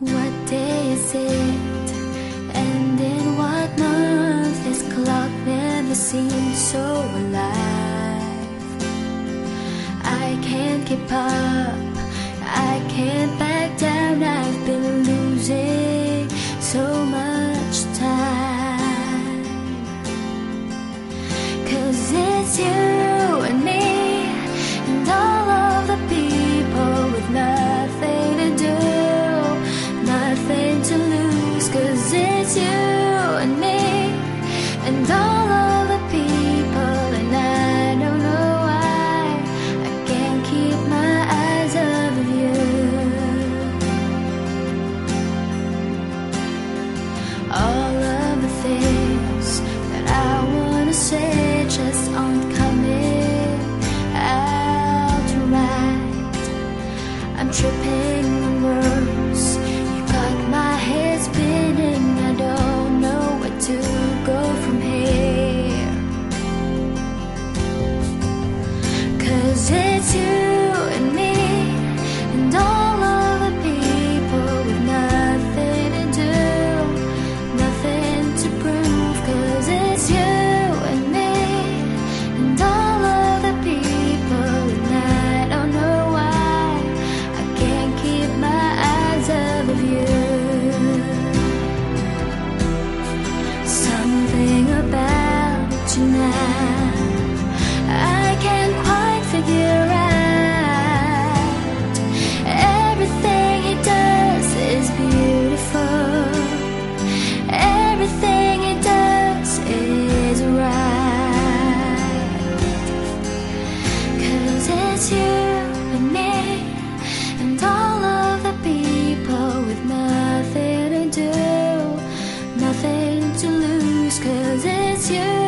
What day is it? And in what month? This clock never seems so alive. I can't keep up. Tripping cause it's you.